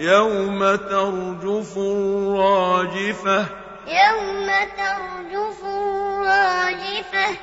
يَوْمَ تَرْجُفُ الرَّاجِفَةُ. يَوْمَ تَرْجُفُ الرَّاجِفَةُ.